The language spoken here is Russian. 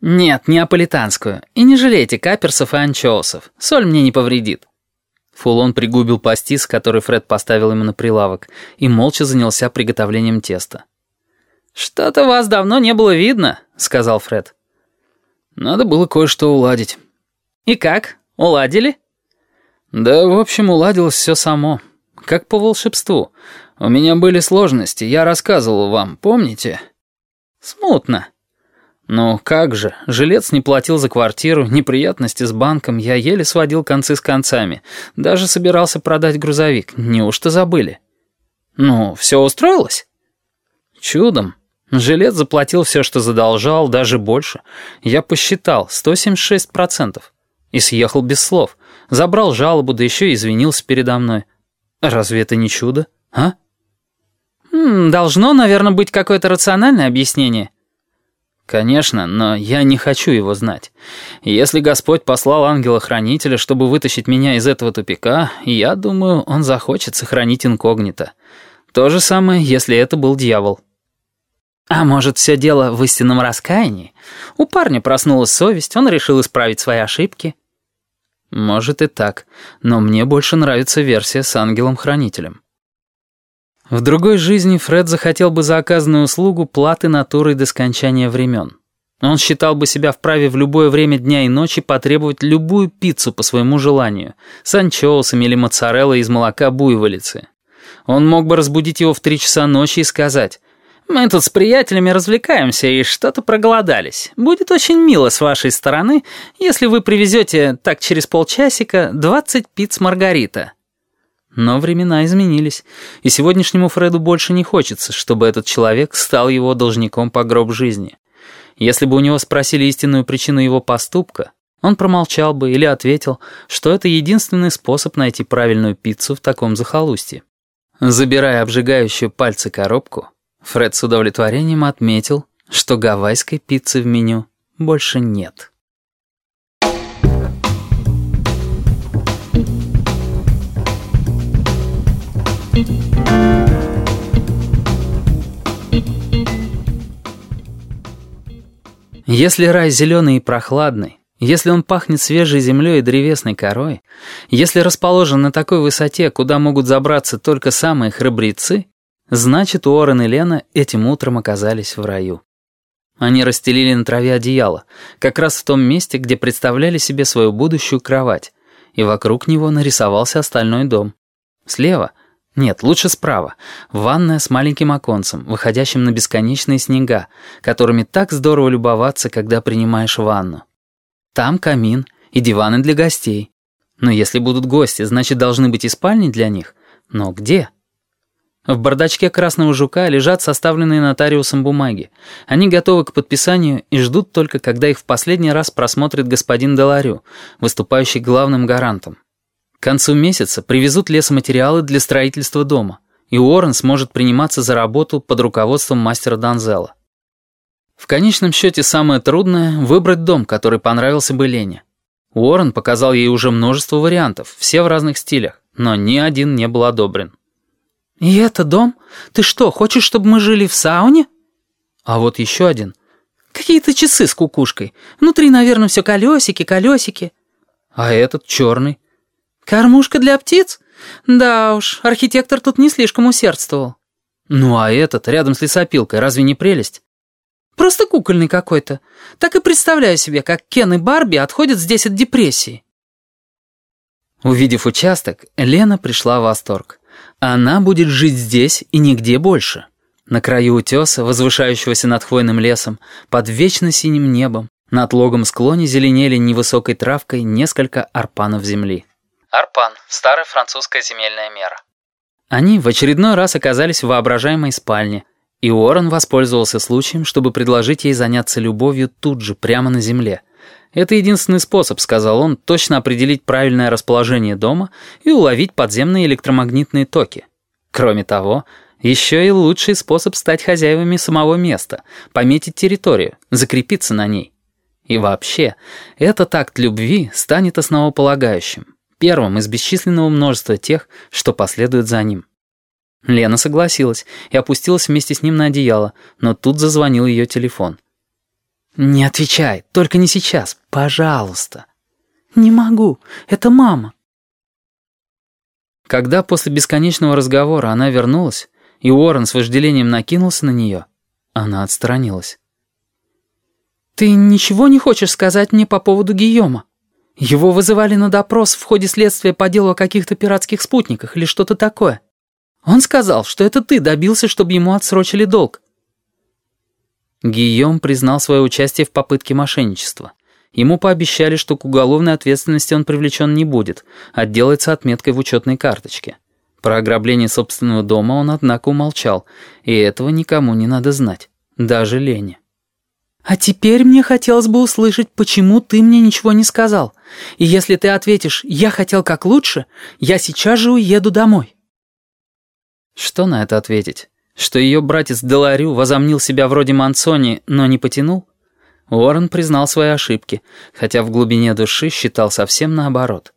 «Нет, неаполитанскую. И не жалейте каперсов и анчоусов. Соль мне не повредит». Фулон пригубил пастис, который Фред поставил ему на прилавок, и молча занялся приготовлением теста. «Что-то вас давно не было видно», — сказал Фред. «Надо было кое-что уладить». «И как? Уладили?» «Да, в общем, уладилось все само. Как по волшебству. У меня были сложности, я рассказывал вам, помните?» «Смутно». «Ну как же, жилец не платил за квартиру, неприятности с банком, я еле сводил концы с концами. Даже собирался продать грузовик, неужто забыли?» «Ну, все устроилось?» «Чудом. Жилец заплатил все, что задолжал, даже больше. Я посчитал, 176%. И съехал без слов. Забрал жалобу, да еще и извинился передо мной. Разве это не чудо, а?» «Должно, наверное, быть какое-то рациональное объяснение». «Конечно, но я не хочу его знать. Если Господь послал ангела-хранителя, чтобы вытащить меня из этого тупика, я думаю, он захочет сохранить инкогнито. То же самое, если это был дьявол». «А может, все дело в истинном раскаянии? У парня проснулась совесть, он решил исправить свои ошибки». «Может и так, но мне больше нравится версия с ангелом-хранителем». В другой жизни Фред захотел бы за оказанную услугу платы натурой до скончания времен. Он считал бы себя вправе в любое время дня и ночи потребовать любую пиццу по своему желанию, с анчоусами или моцареллой из молока буйволицы. Он мог бы разбудить его в три часа ночи и сказать «Мы тут с приятелями развлекаемся и что-то проголодались. Будет очень мило с вашей стороны, если вы привезете так через полчасика 20 пиц Маргарита». Но времена изменились, и сегодняшнему Фреду больше не хочется, чтобы этот человек стал его должником по гроб жизни. Если бы у него спросили истинную причину его поступка, он промолчал бы или ответил, что это единственный способ найти правильную пиццу в таком захолустье. Забирая обжигающую пальцы коробку, Фред с удовлетворением отметил, что гавайской пиццы в меню больше нет. Если рай зеленый и прохладный, если он пахнет свежей землей и древесной корой, если расположен на такой высоте, куда могут забраться только самые храбрецы, значит, Уоррен и Лена этим утром оказались в раю. Они расстелили на траве одеяло, как раз в том месте, где представляли себе свою будущую кровать, и вокруг него нарисовался остальной дом. Слева — нет, лучше справа. Ванная с маленьким оконцем, выходящим на бесконечные снега, которыми так здорово любоваться, когда принимаешь ванну. Там камин и диваны для гостей. Но если будут гости, значит, должны быть и спальни для них. Но где? В бардачке красного жука лежат составленные нотариусом бумаги. Они готовы к подписанию и ждут только, когда их в последний раз просмотрит господин Деларю, выступающий главным гарантом. К концу месяца привезут лесоматериалы для строительства дома, и Уоррен сможет приниматься за работу под руководством мастера Данзела. В конечном счете самое трудное — выбрать дом, который понравился бы Лене. Уоррен показал ей уже множество вариантов, все в разных стилях, но ни один не был одобрен. «И это дом? Ты что, хочешь, чтобы мы жили в сауне?» А вот еще один. «Какие-то часы с кукушкой. Внутри, наверное, все колесики, колесики». А этот черный. «Кормушка для птиц? Да уж, архитектор тут не слишком усердствовал». «Ну а этот, рядом с лесопилкой, разве не прелесть?» «Просто кукольный какой-то. Так и представляю себе, как Кен и Барби отходят здесь от депрессии». Увидев участок, Лена пришла в восторг. Она будет жить здесь и нигде больше. На краю утеса, возвышающегося над хвойным лесом, под вечно синим небом, на отлогом склоне зеленели невысокой травкой несколько арпанов земли. Арпан – старая французская земельная мера. Они в очередной раз оказались в воображаемой спальне, и Уоррен воспользовался случаем, чтобы предложить ей заняться любовью тут же, прямо на земле. Это единственный способ, сказал он, точно определить правильное расположение дома и уловить подземные электромагнитные токи. Кроме того, еще и лучший способ стать хозяевами самого места, пометить территорию, закрепиться на ней. И вообще, этот акт любви станет основополагающим первым из бесчисленного множества тех, что последуют за ним. Лена согласилась и опустилась вместе с ним на одеяло, но тут зазвонил ее телефон. «Не отвечай, только не сейчас, пожалуйста». «Не могу, это мама». Когда после бесконечного разговора она вернулась, и Уоррен с вожделением накинулся на нее, она отстранилась. «Ты ничего не хочешь сказать мне по поводу Гийома? Его вызывали на допрос в ходе следствия по делу о каких-то пиратских спутниках или что-то такое. Он сказал, что это ты добился, чтобы ему отсрочили долг». Гийом признал свое участие в попытке мошенничества. Ему пообещали, что к уголовной ответственности он привлечен не будет, отделается отметкой в учетной карточке. Про ограбление собственного дома он, однако, умолчал, и этого никому не надо знать, даже Лене. «А теперь мне хотелось бы услышать, почему ты мне ничего не сказал. И если ты ответишь «я хотел как лучше», я сейчас же уеду домой». Что на это ответить? Что ее братец Деларю возомнил себя вроде Мансони, но не потянул? Уоррен признал свои ошибки, хотя в глубине души считал совсем наоборот.